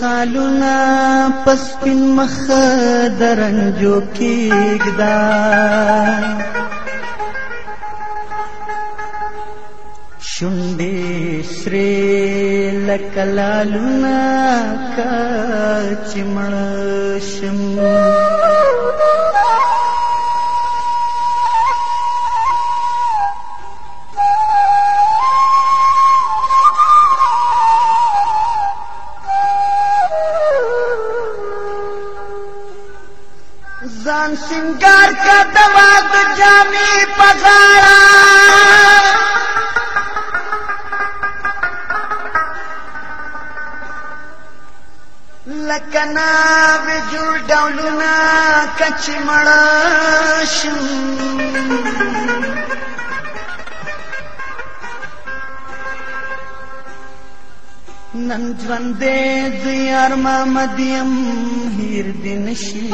خالونه پسپین مخ درنجو کېږدا شونډې سرې لکه لالونه که چې مړه شم ځان سنگار کا دوا د جامې پغارا لکنا به جوړ ډاونو نا کچ مړ شو نن ژوند دې یار ما مدیم هیر دین شي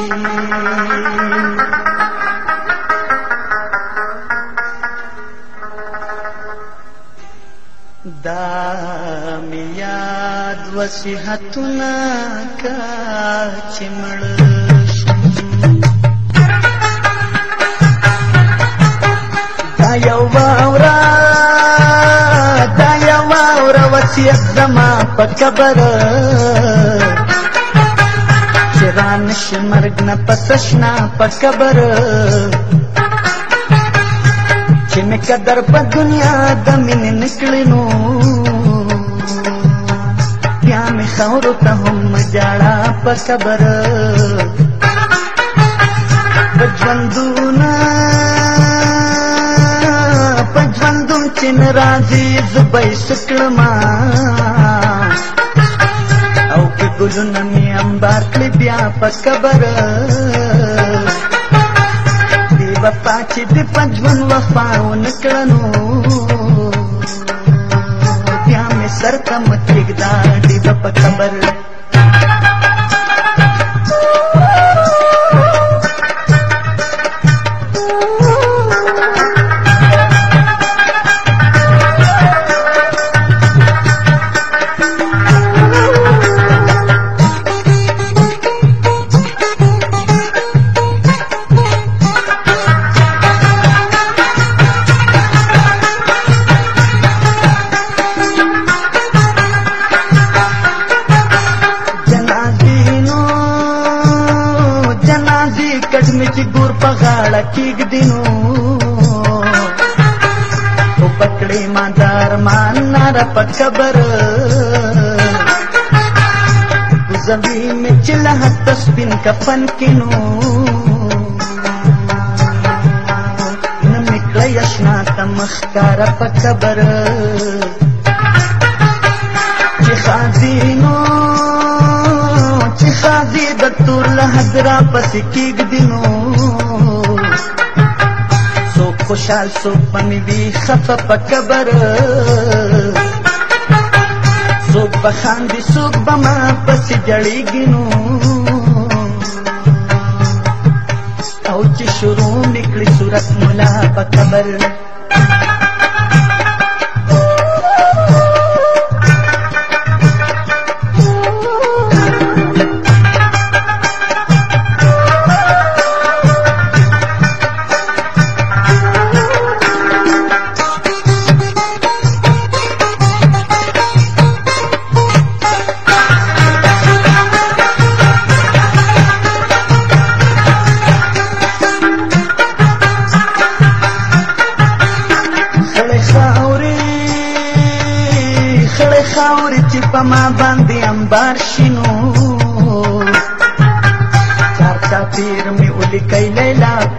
دا میاد وسحتنا کا چمړ یو باورا واوره وصیت زما په قبر چې رانشي مرګ نه پسشنا په قبر چې مې قدر په دنیا د مینې نکړې نو بیا مې خاورو ته هم ژړا په قبر بجوندونه चिन राजीज बई शुक्लमा औके गुलुनमी अंबार्कली व्यापक बर दिवपाची दिपज्वन वफाओ निकलनु व्यामे सरकम तिगदा दिवप खबर په غاړه کېږدینو خو پکړې ما د ارمان ناره په قبر زمین مې چې له هسته سپین کفن کې نو نه مې کړی اشنا ته مخکاره په قبر چې ښاځي نو قاضي د تور له حضرا پس کېګ دینو سو خوشال سو پن وی خف په قبر سو بخان دي سو بما پس جړېګ نو او چې شروع نکړي صورت ملا په قبر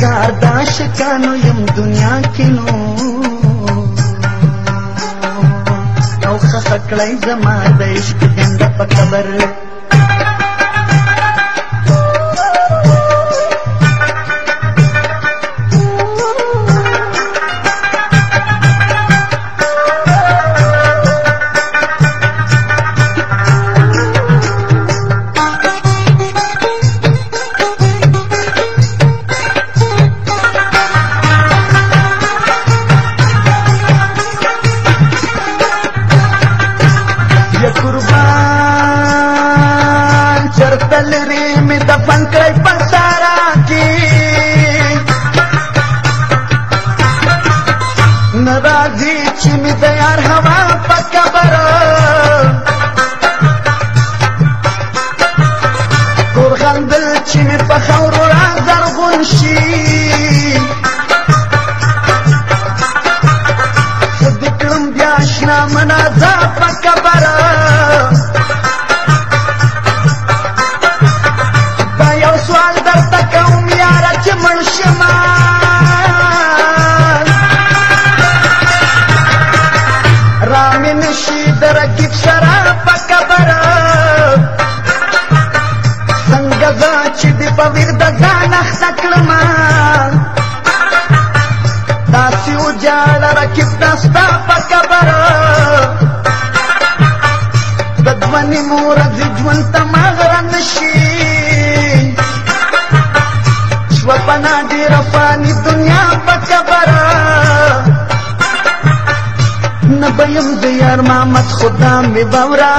کار د عاشقانو یم دنیا کې نو یو ښه کړی زما د عشق هنده په قبر ورته لري مې دفن کړی په سارا کې ناراضي چې مې د یار هوا په قبر کور خندل چې مې په خاورو را زرغون شي چې د پویر د ځان اخسکړما داسې او جاړ راکې تاسو په خبر د ځواني مور د ژوند تما غران شي شپنا دې رفاني دنیا په خبر نبیم دیار مامت خدا می باورا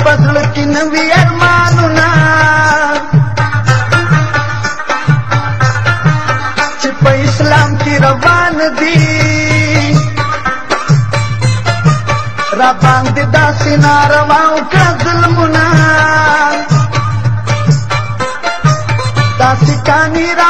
पज़ल कीनी माना सिप इस्लाम की रवान दी राना रवाऊं कज़ल मुनार दासिक